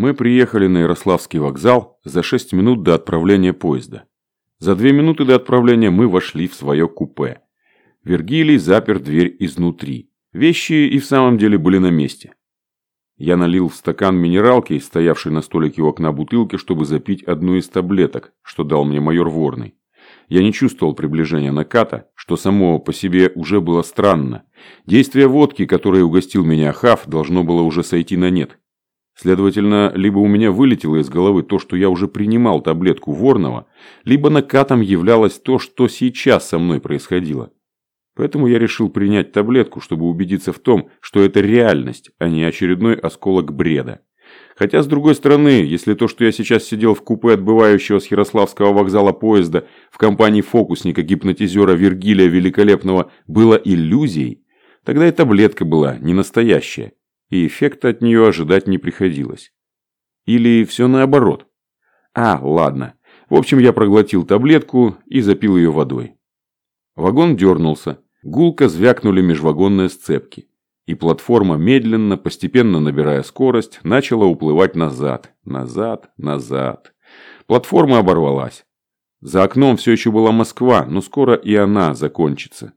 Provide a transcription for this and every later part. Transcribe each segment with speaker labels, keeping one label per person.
Speaker 1: Мы приехали на Ярославский вокзал за 6 минут до отправления поезда. За 2 минуты до отправления мы вошли в свое купе. Вергилий запер дверь изнутри. Вещи и в самом деле были на месте. Я налил в стакан минералки, стоявшей на столике у окна бутылки, чтобы запить одну из таблеток, что дал мне майор Ворный. Я не чувствовал приближения наката, что само по себе уже было странно. Действие водки, которой угостил меня Хав, должно было уже сойти на нет. Следовательно, либо у меня вылетело из головы то, что я уже принимал таблетку Ворного, либо накатом являлось то, что сейчас со мной происходило. Поэтому я решил принять таблетку, чтобы убедиться в том, что это реальность, а не очередной осколок бреда. Хотя, с другой стороны, если то, что я сейчас сидел в купе отбывающего с Ярославского вокзала поезда в компании фокусника-гипнотизера Вергилия Великолепного было иллюзией, тогда и таблетка была не настоящая и эффекта от нее ожидать не приходилось. Или все наоборот. А, ладно. В общем, я проглотил таблетку и запил ее водой. Вагон дернулся. Гулко звякнули межвагонные сцепки. И платформа, медленно, постепенно набирая скорость, начала уплывать назад, назад, назад. Платформа оборвалась. За окном все еще была Москва, но скоро и она закончится.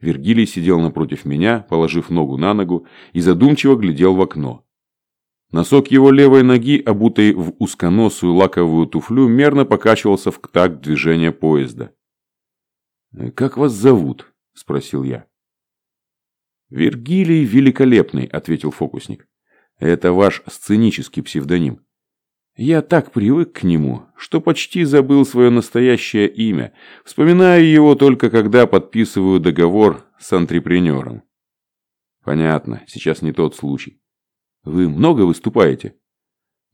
Speaker 1: Вергилий сидел напротив меня, положив ногу на ногу, и задумчиво глядел в окно. Носок его левой ноги, обутый в узконосую лаковую туфлю, мерно покачивался в такт движения поезда. «Как вас зовут?» – спросил я. «Вергилий Великолепный», – ответил фокусник. «Это ваш сценический псевдоним. Я так привык к нему, что почти забыл свое настоящее имя. Вспоминаю его только когда подписываю договор с антрепренером. Понятно, сейчас не тот случай. Вы много выступаете?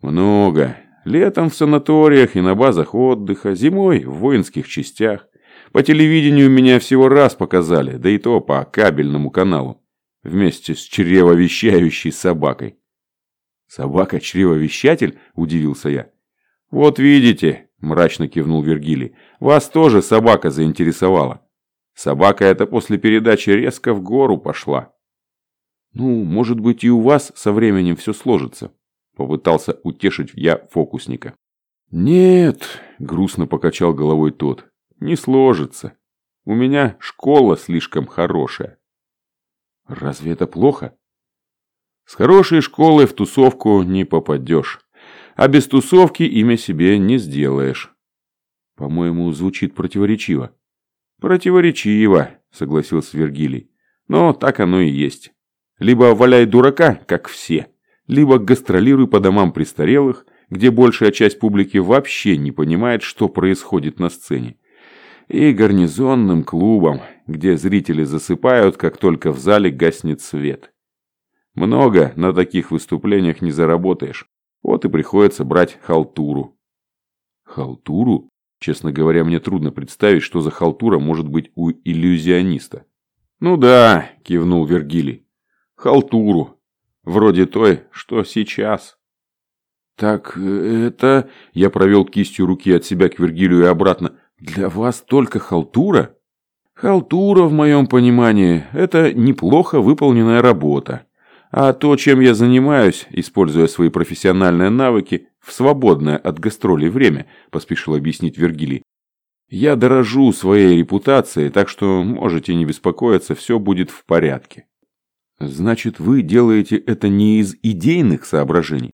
Speaker 1: Много. Летом в санаториях и на базах отдыха, зимой в воинских частях. По телевидению меня всего раз показали, да и то по кабельному каналу. Вместе с чревовещающей собакой. «Собака-чревовещатель?» – удивился я. «Вот видите», – мрачно кивнул Вергилий, – «вас тоже собака заинтересовала. Собака эта после передачи резко в гору пошла». «Ну, может быть, и у вас со временем все сложится», – попытался утешить я фокусника. «Нет», – грустно покачал головой тот, – «не сложится. У меня школа слишком хорошая». «Разве это плохо?» С хорошей школы в тусовку не попадешь. А без тусовки имя себе не сделаешь. По-моему, звучит противоречиво. Противоречиво, согласился Вергилий. Но так оно и есть. Либо валяй дурака, как все, либо гастролируй по домам престарелых, где большая часть публики вообще не понимает, что происходит на сцене. И гарнизонным клубам, где зрители засыпают, как только в зале гаснет свет. Много на таких выступлениях не заработаешь. Вот и приходится брать халтуру. Халтуру? Честно говоря, мне трудно представить, что за халтура может быть у иллюзиониста. Ну да, кивнул Вергилий. Халтуру. Вроде той, что сейчас. Так это... Я провел кистью руки от себя к Вергилию и обратно. Для вас только халтура? Халтура, в моем понимании, это неплохо выполненная работа. А то, чем я занимаюсь, используя свои профессиональные навыки, в свободное от гастролей время, поспешил объяснить Вергилий. Я дорожу своей репутацией, так что можете не беспокоиться, все будет в порядке. Значит, вы делаете это не из идейных соображений?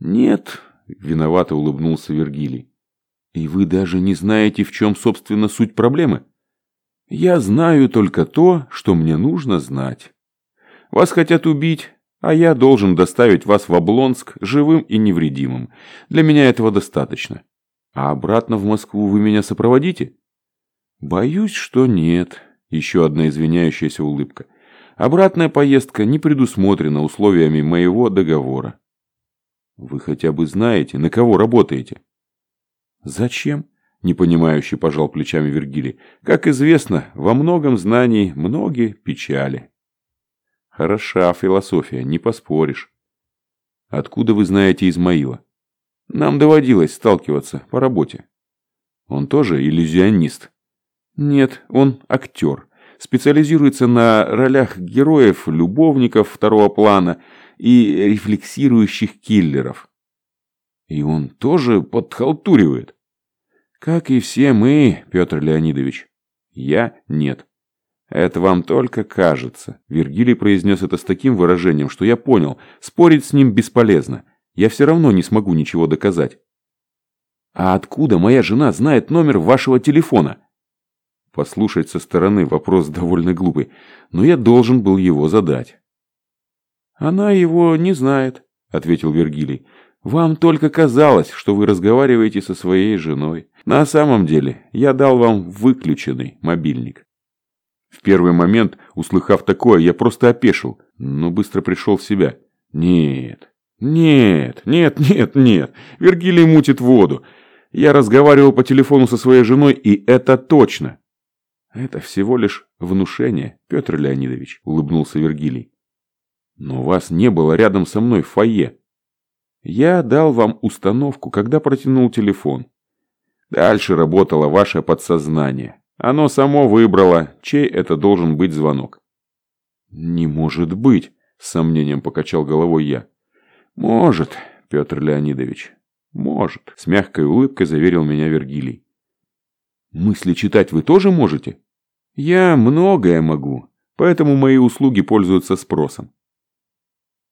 Speaker 1: Нет, виновато улыбнулся Вергилий. И вы даже не знаете, в чем, собственно, суть проблемы? Я знаю только то, что мне нужно знать. Вас хотят убить, а я должен доставить вас в Облонск живым и невредимым. Для меня этого достаточно. А обратно в Москву вы меня сопроводите? Боюсь, что нет. Еще одна извиняющаяся улыбка. Обратная поездка не предусмотрена условиями моего договора. Вы хотя бы знаете, на кого работаете? Зачем? Непонимающе пожал плечами Вергилий. Как известно, во многом знаний многие печали. Хороша философия, не поспоришь. Откуда вы знаете Измаила? Нам доводилось сталкиваться по работе. Он тоже иллюзионист? Нет, он актер. Специализируется на ролях героев, любовников второго плана и рефлексирующих киллеров. И он тоже подхалтуривает. Как и все мы, Петр Леонидович. Я нет. Это вам только кажется. Вергилий произнес это с таким выражением, что я понял, спорить с ним бесполезно. Я все равно не смогу ничего доказать. А откуда моя жена знает номер вашего телефона? Послушать со стороны вопрос довольно глупый, но я должен был его задать. Она его не знает, ответил Вергилий. Вам только казалось, что вы разговариваете со своей женой. На самом деле, я дал вам выключенный мобильник. В первый момент, услыхав такое, я просто опешил, но быстро пришел в себя. Нет, нет, нет, нет, нет, Вергилий мутит воду. Я разговаривал по телефону со своей женой, и это точно. Это всего лишь внушение, Петр Леонидович, улыбнулся Вергилий. Но вас не было рядом со мной в фойе. Я дал вам установку, когда протянул телефон. Дальше работало ваше подсознание. Оно само выбрало, чей это должен быть звонок. «Не может быть», – с сомнением покачал головой я. «Может, Петр Леонидович, может», – с мягкой улыбкой заверил меня Вергилий. «Мысли читать вы тоже можете?» «Я многое могу, поэтому мои услуги пользуются спросом.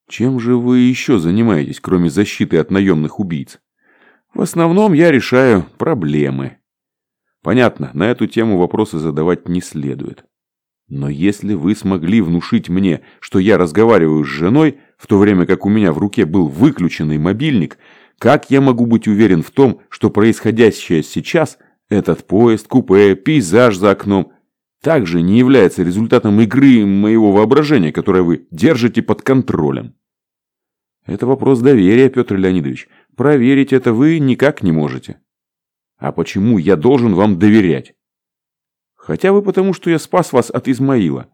Speaker 1: Чем же вы еще занимаетесь, кроме защиты от наемных убийц? В основном я решаю проблемы. Понятно, на эту тему вопросы задавать не следует. Но если вы смогли внушить мне, что я разговариваю с женой, в то время как у меня в руке был выключенный мобильник, как я могу быть уверен в том, что происходящее сейчас, этот поезд, купе, пейзаж за окном, также не является результатом игры моего воображения, которое вы держите под контролем. Это вопрос доверия, Петр Леонидович. Проверить это вы никак не можете. А почему я должен вам доверять? Хотя бы потому, что я спас вас от Измаила.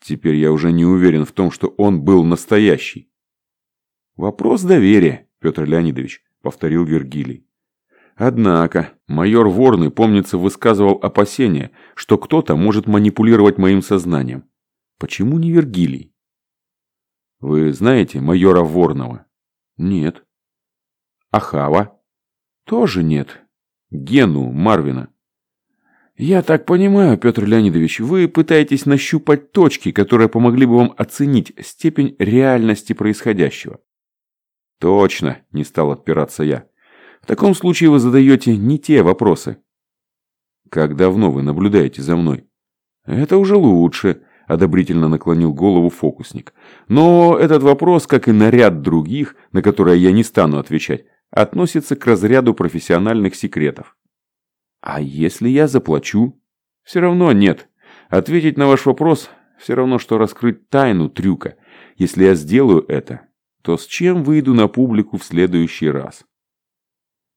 Speaker 1: Теперь я уже не уверен в том, что он был настоящий. Вопрос доверия, Петр Леонидович, повторил Вергилий. Однако, майор Ворный, помнится, высказывал опасения, что кто-то может манипулировать моим сознанием. Почему не Вергилий? Вы знаете майора Ворного? Нет. Ахава? Тоже нет. Гену Марвина? Я так понимаю, Петр Леонидович, вы пытаетесь нащупать точки, которые помогли бы вам оценить степень реальности происходящего. Точно, не стал отпираться я. В таком случае вы задаете не те вопросы. Как давно вы наблюдаете за мной? Это уже лучше одобрительно наклонил голову фокусник. Но этот вопрос, как и на ряд других, на которые я не стану отвечать, относится к разряду профессиональных секретов. А если я заплачу? Все равно нет. Ответить на ваш вопрос все равно, что раскрыть тайну трюка. Если я сделаю это, то с чем выйду на публику в следующий раз?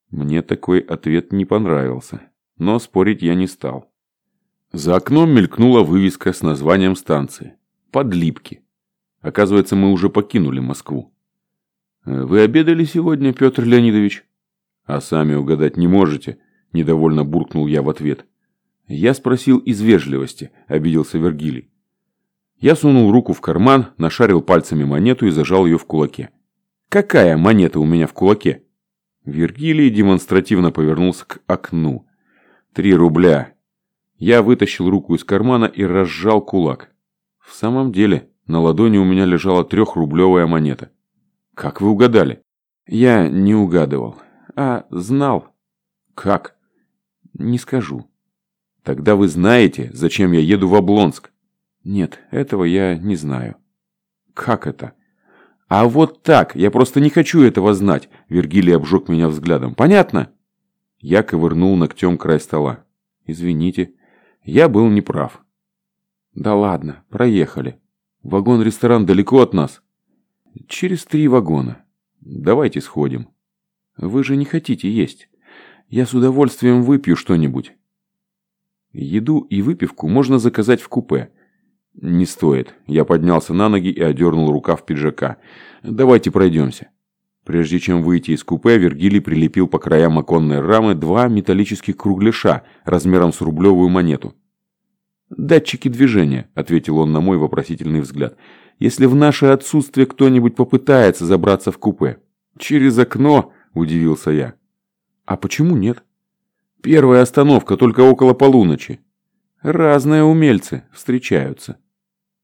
Speaker 1: Мне такой ответ не понравился, но спорить я не стал. За окном мелькнула вывеска с названием станции. Подлипки. Оказывается, мы уже покинули Москву. Э, «Вы обедали сегодня, Петр Леонидович?» «А сами угадать не можете», – недовольно буркнул я в ответ. «Я спросил из вежливости», – обиделся Вергилий. Я сунул руку в карман, нашарил пальцами монету и зажал ее в кулаке. «Какая монета у меня в кулаке?» Вергилий демонстративно повернулся к окну. «Три рубля. Я вытащил руку из кармана и разжал кулак. В самом деле, на ладони у меня лежала трехрублевая монета. Как вы угадали? Я не угадывал, а знал. Как? Не скажу. Тогда вы знаете, зачем я еду в Облонск? Нет, этого я не знаю. Как это? А вот так, я просто не хочу этого знать. Вергилий обжег меня взглядом. Понятно? Я ковырнул ногтем край стола. Извините. Я был неправ. Да ладно, проехали. Вагон-ресторан далеко от нас? Через три вагона. Давайте сходим. Вы же не хотите есть. Я с удовольствием выпью что-нибудь. Еду и выпивку можно заказать в купе. Не стоит. Я поднялся на ноги и одернул рукав пиджака. Давайте пройдемся. Прежде чем выйти из купе, Вергилий прилепил по краям оконной рамы два металлических кругляша размером с рублевую монету. «Датчики движения», – ответил он на мой вопросительный взгляд. «Если в наше отсутствие кто-нибудь попытается забраться в купе». «Через окно?» – удивился я. «А почему нет?» «Первая остановка только около полуночи». «Разные умельцы встречаются».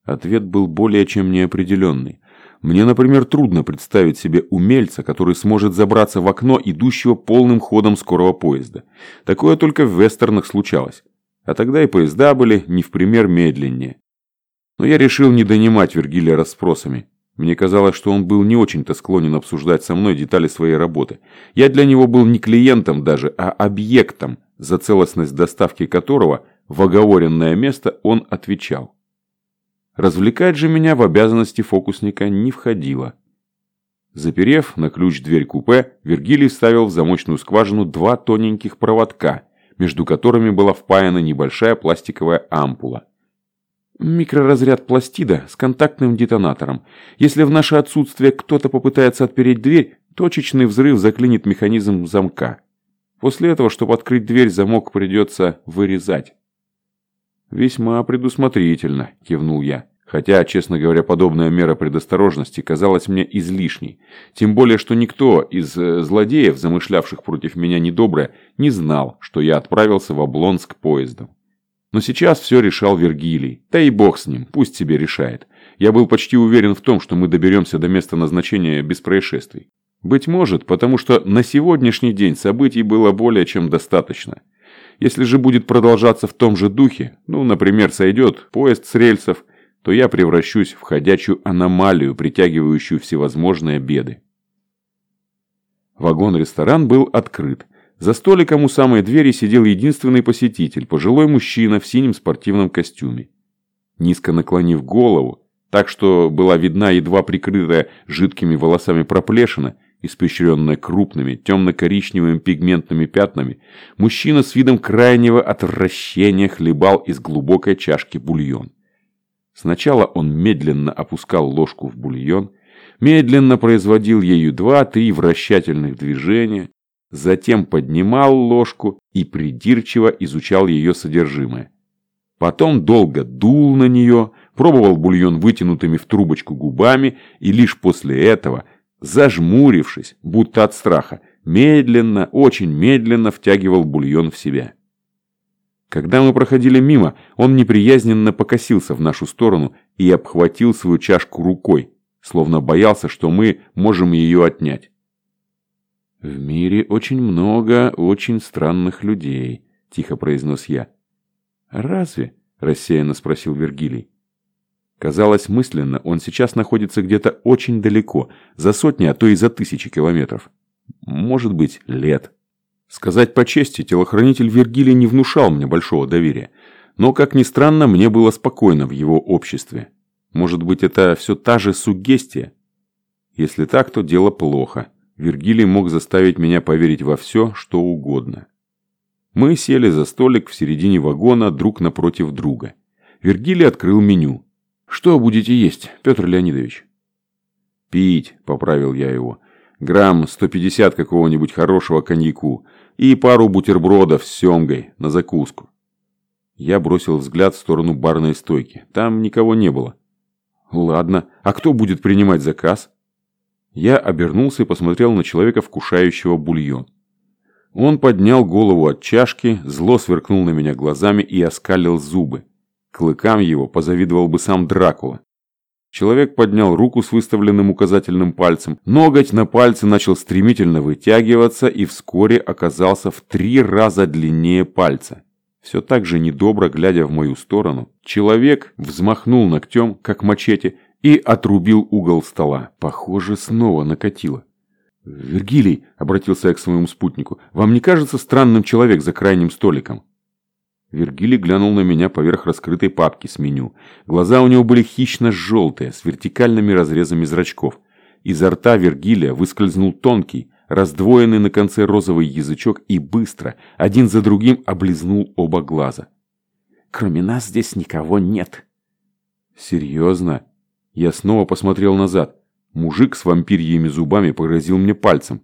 Speaker 1: Ответ был более чем неопределенный. Мне, например, трудно представить себе умельца, который сможет забраться в окно идущего полным ходом скорого поезда. Такое только в вестернах случалось. А тогда и поезда были не в пример медленнее. Но я решил не донимать Вергилия расспросами. Мне казалось, что он был не очень-то склонен обсуждать со мной детали своей работы. Я для него был не клиентом даже, а объектом, за целостность доставки которого в оговоренное место он отвечал. Развлекать же меня в обязанности фокусника не входило. Заперев на ключ дверь купе, Вергилий вставил в замочную скважину два тоненьких проводка, между которыми была впаяна небольшая пластиковая ампула. Микроразряд пластида с контактным детонатором. Если в наше отсутствие кто-то попытается отпереть дверь, точечный взрыв заклинит механизм замка. После этого, чтобы открыть дверь, замок придется вырезать. «Весьма предусмотрительно», – кивнул я. Хотя, честно говоря, подобная мера предосторожности казалась мне излишней. Тем более, что никто из э, злодеев, замышлявших против меня недоброе, не знал, что я отправился в Облонск поездом. Но сейчас все решал Вергилий. Да и бог с ним, пусть себе решает. Я был почти уверен в том, что мы доберемся до места назначения без происшествий. Быть может, потому что на сегодняшний день событий было более чем достаточно. Если же будет продолжаться в том же духе, ну, например, сойдет поезд с рельсов, то я превращусь в ходячую аномалию, притягивающую всевозможные беды. Вагон-ресторан был открыт. За столиком у самой двери сидел единственный посетитель, пожилой мужчина в синем спортивном костюме. Низко наклонив голову, так что была видна едва прикрытая жидкими волосами проплешина, испещренная крупными темно-коричневыми пигментными пятнами, мужчина с видом крайнего отвращения хлебал из глубокой чашки бульон. Сначала он медленно опускал ложку в бульон, медленно производил ею два-три вращательных движения, затем поднимал ложку и придирчиво изучал ее содержимое. Потом долго дул на нее, пробовал бульон вытянутыми в трубочку губами и лишь после этого, зажмурившись, будто от страха, медленно, очень медленно втягивал бульон в себя. Когда мы проходили мимо, он неприязненно покосился в нашу сторону и обхватил свою чашку рукой, словно боялся, что мы можем ее отнять. «В мире очень много очень странных людей», – тихо произнес я. «Разве?» – рассеянно спросил Вергилий. Казалось мысленно, он сейчас находится где-то очень далеко, за сотни, а то и за тысячи километров. Может быть, лет. Сказать по чести, телохранитель Вергилия не внушал мне большого доверия. Но, как ни странно, мне было спокойно в его обществе. Может быть, это все та же сугестия? Если так, то дело плохо. Вергилий мог заставить меня поверить во все, что угодно. Мы сели за столик в середине вагона друг напротив друга. Вергилий открыл меню. «Что будете есть, Петр Леонидович?» «Пить», — поправил я его. «Грамм 150 какого-нибудь хорошего коньяку и пару бутербродов с семгой на закуску. Я бросил взгляд в сторону барной стойки. Там никого не было. Ладно, а кто будет принимать заказ? Я обернулся и посмотрел на человека, вкушающего бульон. Он поднял голову от чашки, зло сверкнул на меня глазами и оскалил зубы. Клыкам его позавидовал бы сам Дракула. Человек поднял руку с выставленным указательным пальцем. Ноготь на пальце начал стремительно вытягиваться и вскоре оказался в три раза длиннее пальца. Все так же недобро глядя в мою сторону, человек взмахнул ногтем, как мачете, и отрубил угол стола. Похоже, снова накатило. «Вергилий», — обратился я к своему спутнику, — «вам не кажется странным человек за крайним столиком?» Вергилий глянул на меня поверх раскрытой папки с меню. Глаза у него были хищно-желтые, с вертикальными разрезами зрачков. Изо рта Вергилия выскользнул тонкий, раздвоенный на конце розовый язычок и быстро, один за другим, облизнул оба глаза. «Кроме нас здесь никого нет». «Серьезно?» Я снова посмотрел назад. Мужик с вампирьими зубами погрозил мне пальцем.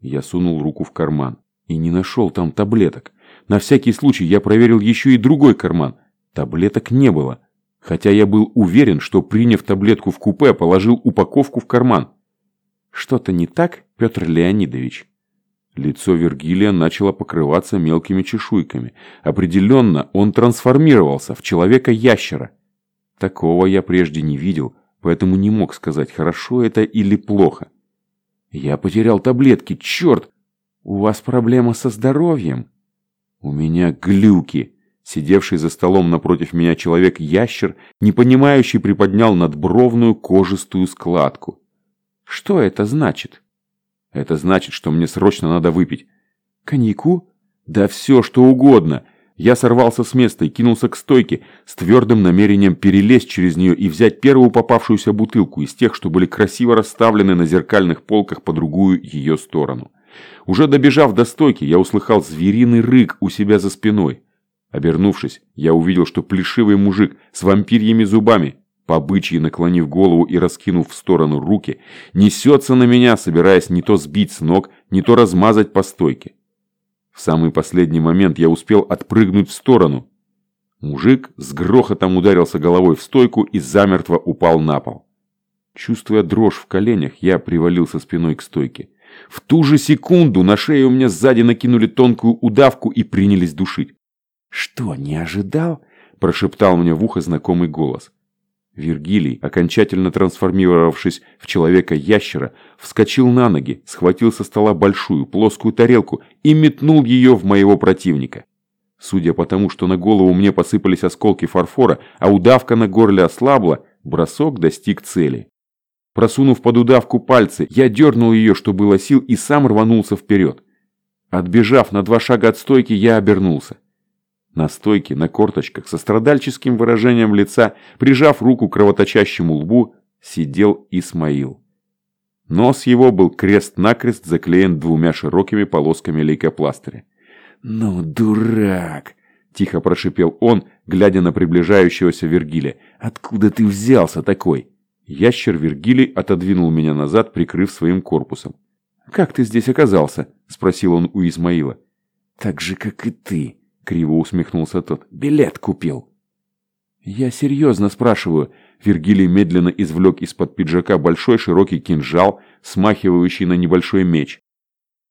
Speaker 1: Я сунул руку в карман и не нашел там таблеток. На всякий случай я проверил еще и другой карман. Таблеток не было, хотя я был уверен, что, приняв таблетку в купе, положил упаковку в карман. Что-то не так, Петр Леонидович? Лицо Вергилия начало покрываться мелкими чешуйками. Определенно, он трансформировался в человека-ящера. Такого я прежде не видел, поэтому не мог сказать, хорошо это или плохо. Я потерял таблетки, черт! У вас проблема со здоровьем? У меня глюки. Сидевший за столом напротив меня человек-ящер, непонимающий приподнял надбровную кожистую складку. Что это значит? Это значит, что мне срочно надо выпить. Коньяку? Да все, что угодно. Я сорвался с места и кинулся к стойке с твердым намерением перелезть через нее и взять первую попавшуюся бутылку из тех, что были красиво расставлены на зеркальных полках по другую ее сторону. Уже добежав до стойки, я услыхал звериный рык у себя за спиной. Обернувшись, я увидел, что плешивый мужик с вампирьими зубами по бычьи наклонив голову и раскинув в сторону руки, несется на меня, собираясь не то сбить с ног, не то размазать по стойке. В самый последний момент я успел отпрыгнуть в сторону. Мужик с грохотом ударился головой в стойку и замертво упал на пол. Чувствуя дрожь в коленях, я привалился спиной к стойке. В ту же секунду на шею у меня сзади накинули тонкую удавку и принялись душить. «Что, не ожидал?» – прошептал мне в ухо знакомый голос. Вергилий, окончательно трансформировавшись в человека-ящера, вскочил на ноги, схватил со стола большую плоскую тарелку и метнул ее в моего противника. Судя по тому, что на голову мне посыпались осколки фарфора, а удавка на горле ослабла, бросок достиг цели. Просунув под удавку пальцы, я дернул ее, что было сил, и сам рванулся вперед. Отбежав на два шага от стойки, я обернулся. На стойке, на корточках, со страдальческим выражением лица, прижав руку к кровоточащему лбу, сидел Исмаил. Нос его был крест-накрест заклеен двумя широкими полосками лейкопластыря. «Ну, дурак!» – тихо прошипел он, глядя на приближающегося Вергилия. «Откуда ты взялся такой?» Ящер Вергилий отодвинул меня назад, прикрыв своим корпусом. «Как ты здесь оказался?» – спросил он у Измаила. «Так же, как и ты», Криво усмехнулся тот. «Билет купил». «Я серьезно спрашиваю». Вергилий медленно извлек из-под пиджака большой широкий кинжал, смахивающий на небольшой меч.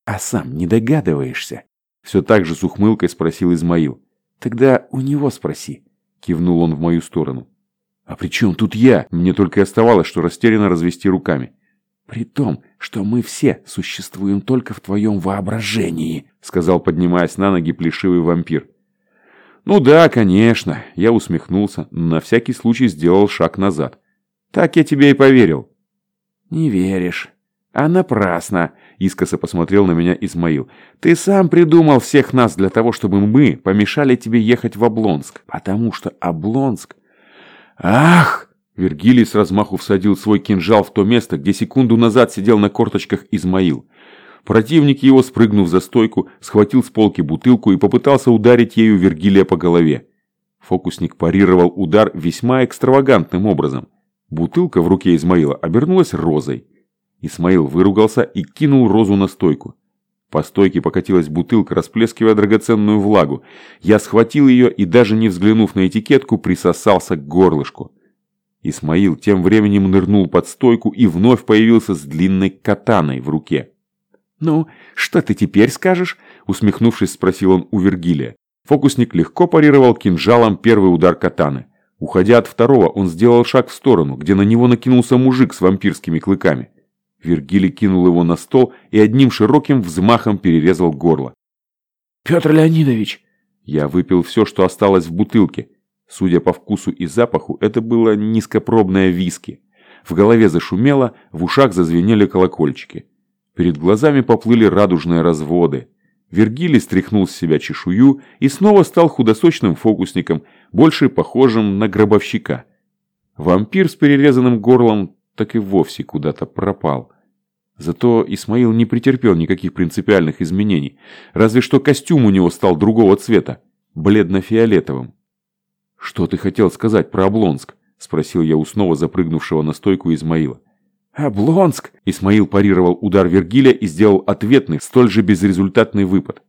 Speaker 1: «А сам не догадываешься?» Все так же с ухмылкой спросил Измаил. «Тогда у него спроси», — кивнул он в мою сторону. «А при чем тут я?» Мне только и оставалось, что растерянно развести руками. «При том, что мы все существуем только в твоем воображении», сказал, поднимаясь на ноги плешивый вампир. «Ну да, конечно», я усмехнулся, но на всякий случай сделал шаг назад. «Так я тебе и поверил». «Не веришь. А напрасно», искоса посмотрел на меня Измаил. «Ты сам придумал всех нас для того, чтобы мы помешали тебе ехать в Облонск, потому что Облонск...» «Ах!» Вергилий с размаху всадил свой кинжал в то место, где секунду назад сидел на корточках Измаил. Противник его, спрыгнув за стойку, схватил с полки бутылку и попытался ударить ею Вергилия по голове. Фокусник парировал удар весьма экстравагантным образом. Бутылка в руке Измаила обернулась розой. Исмаил выругался и кинул розу на стойку. По стойке покатилась бутылка, расплескивая драгоценную влагу. Я схватил ее и, даже не взглянув на этикетку, присосался к горлышку. Исмаил тем временем нырнул под стойку и вновь появился с длинной катаной в руке. «Ну, что ты теперь скажешь?» усмехнувшись, спросил он у Вергилия. Фокусник легко парировал кинжалом первый удар катаны. Уходя от второго, он сделал шаг в сторону, где на него накинулся мужик с вампирскими клыками. Вергилий кинул его на стол и одним широким взмахом перерезал горло. «Петр Леонидович!» Я выпил все, что осталось в бутылке, Судя по вкусу и запаху, это было низкопробное виски. В голове зашумело, в ушах зазвенели колокольчики. Перед глазами поплыли радужные разводы. Вергилий стряхнул с себя чешую и снова стал худосочным фокусником, больше похожим на гробовщика. Вампир с перерезанным горлом так и вовсе куда-то пропал. Зато Исмаил не претерпел никаких принципиальных изменений, разве что костюм у него стал другого цвета, бледно-фиолетовым. «Что ты хотел сказать про Облонск?» – спросил я у снова запрыгнувшего на стойку Измаила. «Облонск!» – Исмаил парировал удар Вергиля и сделал ответный, столь же безрезультатный выпад.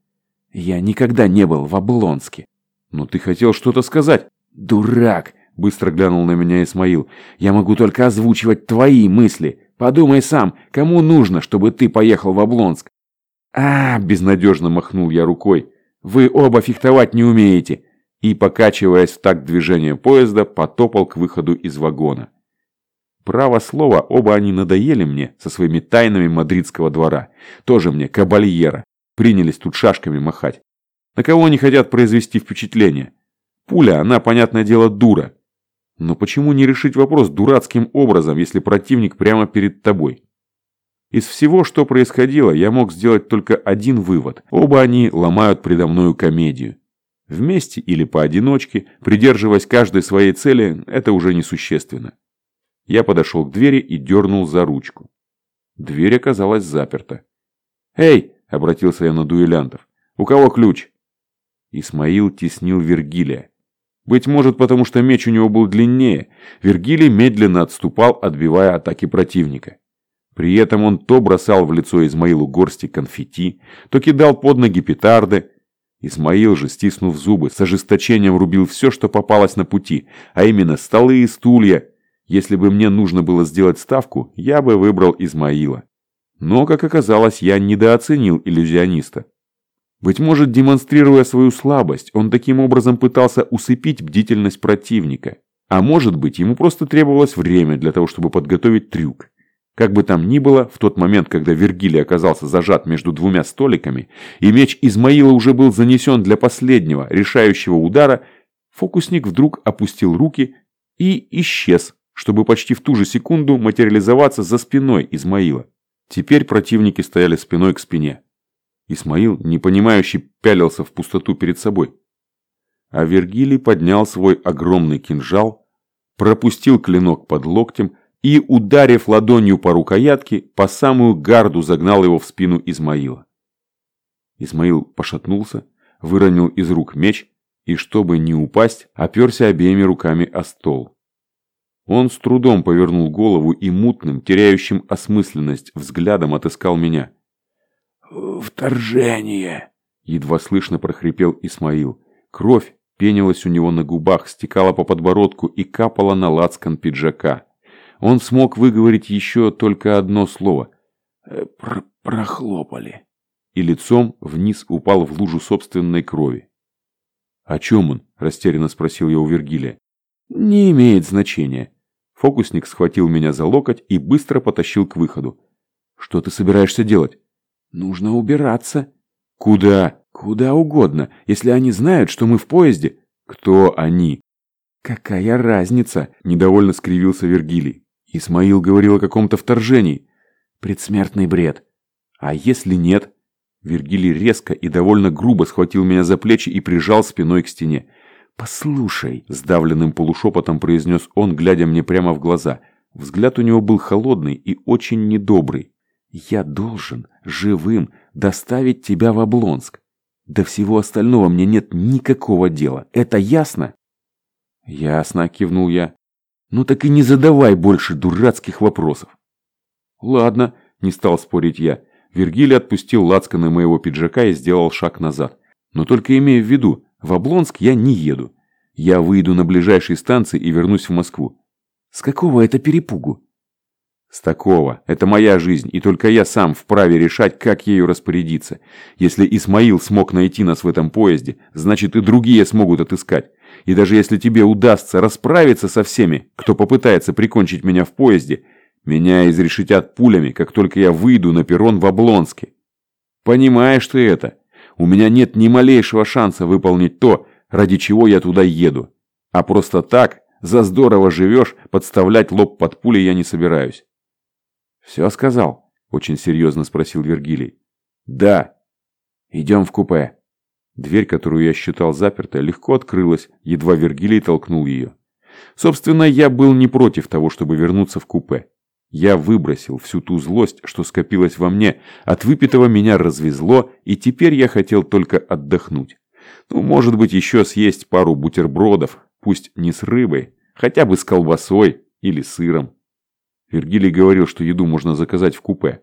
Speaker 1: «Я никогда не был в Облонске». «Но ты хотел что-то сказать?»
Speaker 2: «Дурак!» – быстро глянул на меня Исмаил. «Я могу только озвучивать твои мысли. Подумай сам, кому нужно, чтобы ты поехал в Облонск?» «А, безнадежно махнул я рукой. Вы оба фехтовать не умеете!» И, покачиваясь в такт движения поезда, потопал к выходу из вагона. Право слово, оба они надоели мне со своими тайнами мадридского двора. Тоже мне кабальера. Принялись тут шашками махать. На кого они хотят произвести впечатление? Пуля, она, понятное дело, дура. Но почему не решить вопрос дурацким образом, если противник прямо перед тобой? Из всего, что происходило, я мог сделать только один вывод. Оба они ломают предо мною комедию. Вместе или поодиночке, придерживаясь каждой своей цели, это уже несущественно. Я подошел к двери и дернул за ручку. Дверь оказалась заперта. «Эй!» – обратился я на дуэлянтов. «У кого ключ?» Исмаил теснил Вергилия. Быть может, потому что меч у него был длиннее, Вергилий медленно отступал, отбивая атаки противника. При этом он то бросал в лицо Измаилу горсти конфетти, то кидал под ноги петарды. Исмаил же, стиснув зубы, с ожесточением рубил все, что попалось на пути, а именно столы и стулья. Если бы мне нужно было сделать ставку, я бы выбрал Измаила. Но, как оказалось, я недооценил иллюзиониста. Быть может, демонстрируя свою слабость, он таким образом пытался усыпить бдительность противника. А может быть, ему просто требовалось время для того, чтобы подготовить трюк. Как бы там ни было, в тот момент, когда Вергилий оказался зажат между двумя столиками, и меч Измаила уже был занесен для последнего, решающего удара, фокусник вдруг опустил руки и исчез, чтобы почти в ту же секунду материализоваться за спиной Измаила. Теперь противники стояли спиной к спине. Исмаил, непонимающий, пялился в пустоту перед собой. А Вергилий поднял свой огромный кинжал, пропустил клинок под локтем и, ударив ладонью по рукоятке, по самую гарду загнал его в спину Измаила. Исмаил пошатнулся, выронил из рук меч и, чтобы не упасть, оперся обеими руками о стол. Он с трудом повернул голову и мутным, теряющим осмысленность, взглядом отыскал меня.
Speaker 3: «Вторжение!»
Speaker 2: – едва слышно прохрипел Исмаил. Кровь пенилась у него на губах, стекала по подбородку и капала на лацкан пиджака. Он смог выговорить еще только одно слово.
Speaker 3: «Э, Пр «Прохлопали».
Speaker 2: И лицом вниз упал в лужу собственной крови. «О чем он?» – растерянно спросил я у Вергилия. «Не имеет значения». Фокусник схватил меня за локоть и быстро потащил к выходу. «Что ты собираешься делать?»
Speaker 3: Нужно убираться.
Speaker 2: Куда?
Speaker 3: Куда угодно, если они знают, что мы в поезде.
Speaker 2: Кто они?
Speaker 3: Какая разница?
Speaker 2: Недовольно скривился Вергилий. Исмаил говорил о каком-то вторжении.
Speaker 3: Предсмертный бред.
Speaker 2: А если нет? Вергилий резко и довольно грубо схватил меня за плечи и прижал спиной к стене. «Послушай», – сдавленным полушепотом произнес он, глядя мне прямо в глаза. Взгляд у него был холодный и очень недобрый. Я должен живым доставить тебя в Облонск. До всего остального мне нет никакого дела. Это ясно?
Speaker 3: Ясно, кивнул я.
Speaker 2: Ну так и не задавай больше дурацких вопросов.
Speaker 3: Ладно, не стал спорить я.
Speaker 2: Вергилий отпустил лацканы моего пиджака и сделал шаг назад. Но только имея в виду, в Облонск я не еду. Я выйду на ближайшей станции и вернусь в Москву.
Speaker 3: С какого это перепугу?
Speaker 2: С такого. Это моя жизнь, и только я сам вправе решать, как ею распорядиться. Если Исмаил смог найти нас в этом поезде, значит и другие смогут отыскать. И даже если тебе удастся расправиться со всеми, кто попытается прикончить меня в поезде, меня изрешетят пулями, как только я выйду на перрон в Облонске. Понимаешь ты это? У меня нет ни малейшего шанса выполнить то, ради чего я туда еду. А просто так, за здорово живешь, подставлять лоб под пули я не собираюсь.
Speaker 3: «Все сказал?» – очень серьезно спросил Вергилий.
Speaker 2: «Да».
Speaker 3: «Идем в купе».
Speaker 2: Дверь, которую я считал запертой, легко открылась, едва Вергилий толкнул ее. Собственно, я был не против того, чтобы вернуться в купе. Я выбросил всю ту злость, что скопилась во мне, от выпитого меня развезло, и теперь я хотел только отдохнуть. Ну, может быть, еще съесть пару бутербродов, пусть не с рыбой, хотя бы с колбасой или сыром. Вергилий говорил, что еду можно заказать в купе.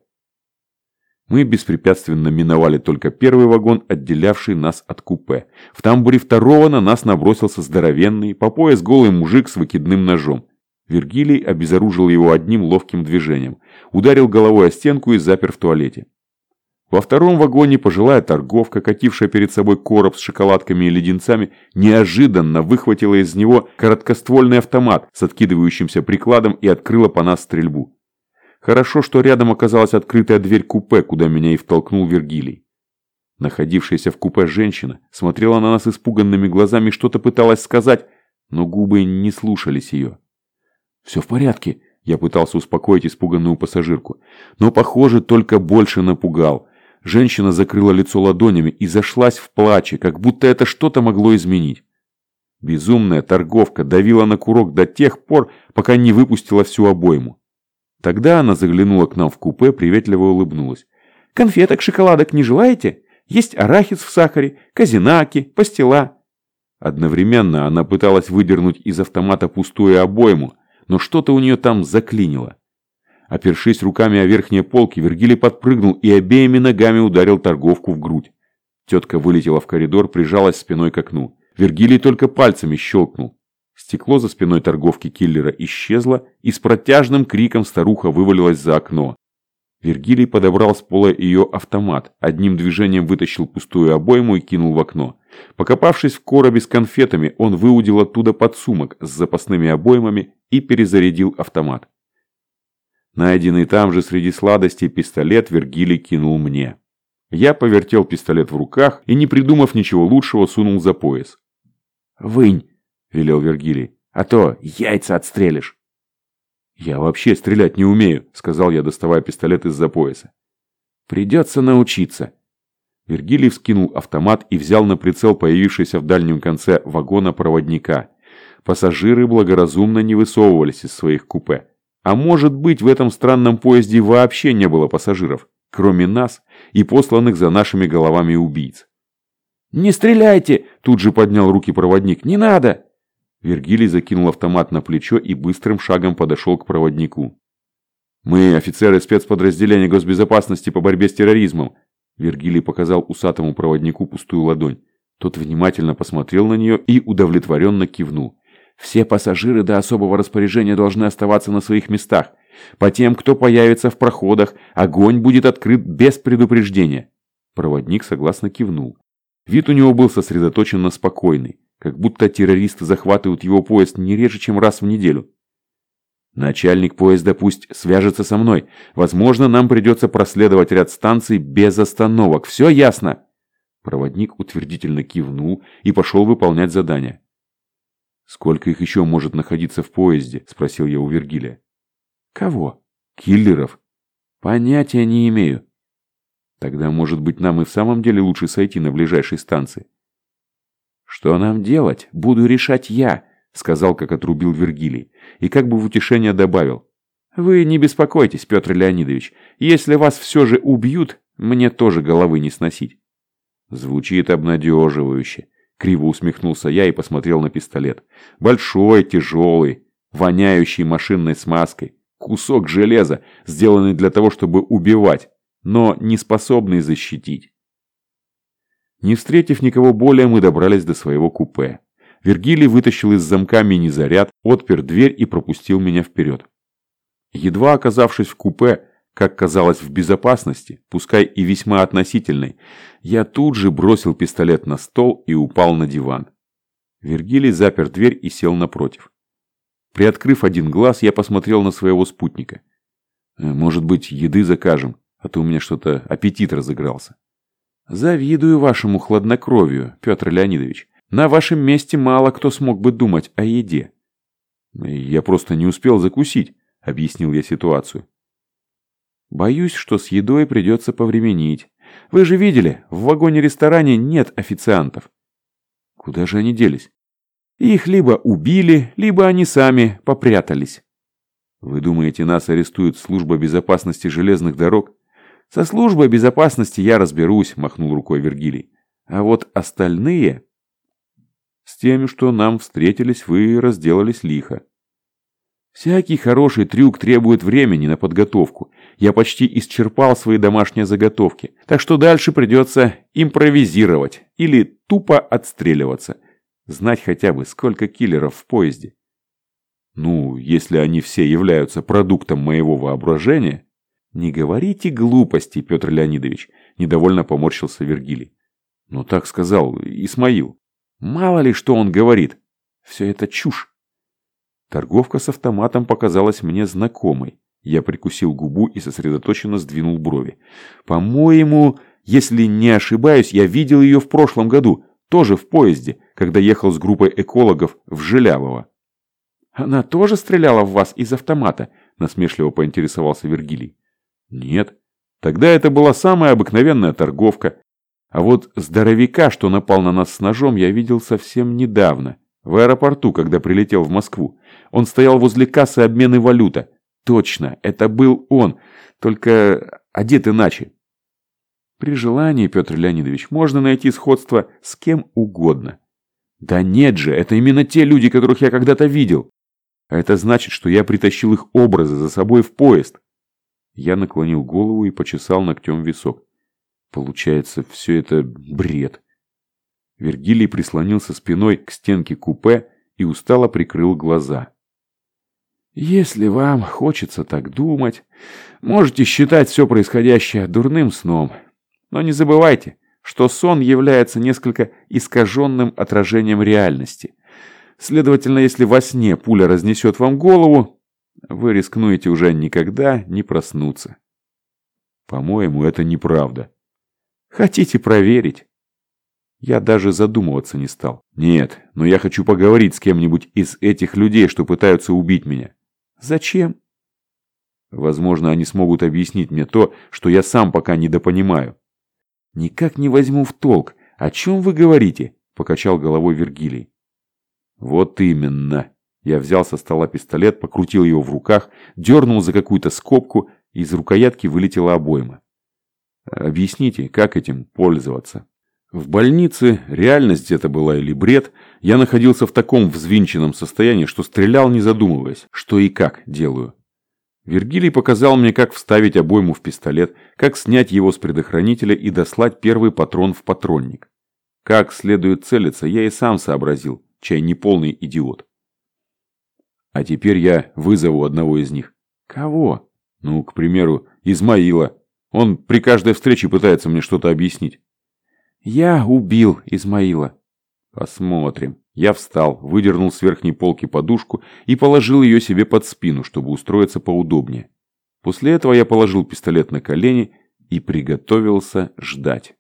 Speaker 1: Мы беспрепятственно миновали только первый вагон, отделявший нас от купе. В тамбуре второго на нас набросился здоровенный, по пояс голый мужик с выкидным ножом. Вергилий обезоружил его одним ловким движением, ударил головой о стенку и запер в туалете. Во втором вагоне пожилая торговка, катившая перед собой короб с шоколадками и леденцами, неожиданно выхватила из него короткоствольный автомат с откидывающимся прикладом и открыла по нас стрельбу. Хорошо, что рядом оказалась открытая дверь купе, куда меня и втолкнул Вергилий. Находившаяся в купе женщина смотрела на нас испуганными глазами и что-то пыталась сказать, но губы не слушались ее. «Все в порядке», – я пытался успокоить испуганную пассажирку, но, похоже, только больше напугал. Женщина закрыла лицо ладонями и зашлась в плаче, как будто это что-то могло изменить. Безумная торговка давила на курок до тех пор, пока не выпустила всю обойму. Тогда она заглянула к нам в купе, приветливо улыбнулась. «Конфеток, шоколадок не желаете? Есть арахис в сахаре, казинаки, пастила». Одновременно она пыталась выдернуть из автомата пустую обойму, но что-то у нее там заклинило. Опершись руками о верхние полки, Вергилий подпрыгнул и обеими ногами ударил торговку в грудь. Тетка вылетела в коридор, прижалась спиной к окну. Вергилий только пальцами щелкнул. Стекло за спиной торговки киллера исчезло, и с протяжным криком старуха вывалилась за окно. Вергилий подобрал с пола ее автомат, одним движением вытащил пустую обойму и кинул в окно. Покопавшись в коробе с конфетами, он выудил оттуда подсумок с запасными обоймами и перезарядил автомат. Найденный там же среди сладостей пистолет Вергилий кинул мне. Я повертел пистолет в руках и, не придумав ничего лучшего, сунул за пояс.
Speaker 2: «Вынь!» – велел Вергилий. «А то яйца отстрелишь!»
Speaker 1: «Я вообще стрелять не умею», – сказал я, доставая пистолет из-за пояса.
Speaker 2: «Придется научиться».
Speaker 1: Вергилий вскинул автомат и взял на прицел появившийся в дальнем конце вагона проводника. Пассажиры благоразумно не высовывались из своих купе. А может быть, в этом странном поезде вообще не было пассажиров, кроме нас и посланных за нашими головами убийц.
Speaker 2: «Не стреляйте!» – тут же поднял руки проводник. «Не надо!»
Speaker 1: Вергилий закинул автомат на плечо и быстрым шагом подошел к проводнику. «Мы офицеры спецподразделения госбезопасности по борьбе с терроризмом», Вергилий показал усатому проводнику пустую ладонь. Тот внимательно посмотрел на нее и удовлетворенно кивнул.
Speaker 2: «Все пассажиры до особого распоряжения должны оставаться на своих местах. По тем, кто появится в проходах, огонь будет открыт без предупреждения».
Speaker 1: Проводник согласно кивнул. Вид у него был сосредоточенно спокойный как будто террористы захватывают его поезд не реже, чем раз в неделю. Начальник поезда пусть свяжется со мной. Возможно, нам придется проследовать ряд станций без остановок. Все ясно?» Проводник утвердительно кивнул и пошел выполнять задание. «Сколько их еще может находиться в поезде?» – спросил я у Вергилия.
Speaker 2: «Кого?»
Speaker 1: «Киллеров».
Speaker 2: «Понятия не имею».
Speaker 1: «Тогда, может быть, нам и в самом деле лучше сойти на ближайшей станции?»
Speaker 2: «Что нам делать? Буду решать я», — сказал, как отрубил Вергилий. И как бы в утешение добавил. «Вы не беспокойтесь, Петр Леонидович. Если вас все же убьют, мне тоже головы не сносить».
Speaker 1: Звучит обнадеживающе. Криво усмехнулся я и посмотрел на пистолет. Большой, тяжелый, воняющий машинной смазкой. Кусок железа, сделанный для того, чтобы убивать, но не способный защитить. Не встретив никого более, мы добрались до своего купе. Вергилий вытащил из замка мини-заряд, отпер дверь и пропустил меня вперед. Едва оказавшись в купе, как казалось в безопасности, пускай и весьма относительной, я тут же бросил пистолет на стол и упал на диван. Вергилий запер дверь и сел напротив. Приоткрыв один глаз, я посмотрел на своего спутника. «Э, «Может быть, еды закажем, а то у меня что-то аппетит разыгрался».
Speaker 2: Завидую вашему хладнокровию, Петр Леонидович. На вашем месте мало кто смог бы думать о еде.
Speaker 1: Я просто не успел закусить, объяснил я ситуацию.
Speaker 2: Боюсь, что с едой придется повременить. Вы же видели, в вагоне-ресторане нет официантов.
Speaker 1: Куда же они делись?
Speaker 2: Их либо убили, либо они сами попрятались.
Speaker 1: Вы думаете, нас арестует служба безопасности железных дорог?
Speaker 2: Со службой безопасности я разберусь, махнул рукой Вергилий. А вот остальные...
Speaker 1: С теми, что нам встретились, вы разделались лихо.
Speaker 2: Всякий хороший трюк требует времени на подготовку. Я почти исчерпал свои домашние заготовки, так что дальше придется импровизировать или тупо отстреливаться. Знать хотя бы, сколько киллеров в поезде. Ну, если они все являются продуктом моего воображения... Не говорите глупости, Петр Леонидович, недовольно поморщился Вергилий. Ну так сказал Исмаил. Мало ли, что он говорит. Все это чушь. Торговка с автоматом показалась мне знакомой. Я прикусил губу и сосредоточенно сдвинул брови. По-моему, если не ошибаюсь, я видел ее в прошлом году, тоже в поезде, когда ехал с группой экологов в Желябово. «Она тоже стреляла в вас из автомата?» – насмешливо поинтересовался Вергилий. «Нет. Тогда это была самая обыкновенная торговка. А вот здоровяка, что напал на нас с ножом, я видел совсем недавно. В аэропорту, когда прилетел в Москву. Он стоял возле кассы обмены валюта. Точно, это был он, только одет иначе. При желании, Петр Леонидович, можно найти сходство с кем угодно. Да нет же, это именно те люди, которых я когда-то видел. А это значит, что я притащил их образы за собой в поезд. Я наклонил голову и почесал ногтем висок. Получается, все это бред. Вергилий прислонился спиной к стенке купе и устало прикрыл глаза. «Если вам хочется так думать, можете считать все происходящее дурным сном. Но не забывайте, что сон является несколько искаженным отражением реальности. Следовательно, если во сне пуля разнесет вам голову, вы рискнуете уже никогда не проснуться. По-моему, это неправда. Хотите проверить? Я даже задумываться не стал. Нет, но я хочу поговорить с кем-нибудь из этих людей, что пытаются убить меня. Зачем? Возможно, они смогут объяснить мне то, что я сам пока недопонимаю. Никак не возьму в толк. О чем вы говорите? Покачал головой Вергилий. Вот именно. Я взял со стола пистолет, покрутил его в руках, дернул за какую-то скобку, и из рукоятки вылетела обойма. Объясните, как этим пользоваться? В больнице, реальность это была или бред, я находился в таком взвинченном состоянии, что стрелял не задумываясь, что и как делаю. Вергилий показал мне, как вставить обойму в пистолет, как снять его с предохранителя и дослать первый патрон в патронник. Как следует целиться, я и сам сообразил, чай не полный идиот. А теперь я вызову одного из них. Кого? Ну, к примеру, Измаила. Он при каждой встрече пытается мне что-то объяснить. Я убил Измаила. Посмотрим. Я встал, выдернул с верхней полки подушку и положил ее себе под спину, чтобы устроиться поудобнее. После этого я положил пистолет на колени и приготовился ждать.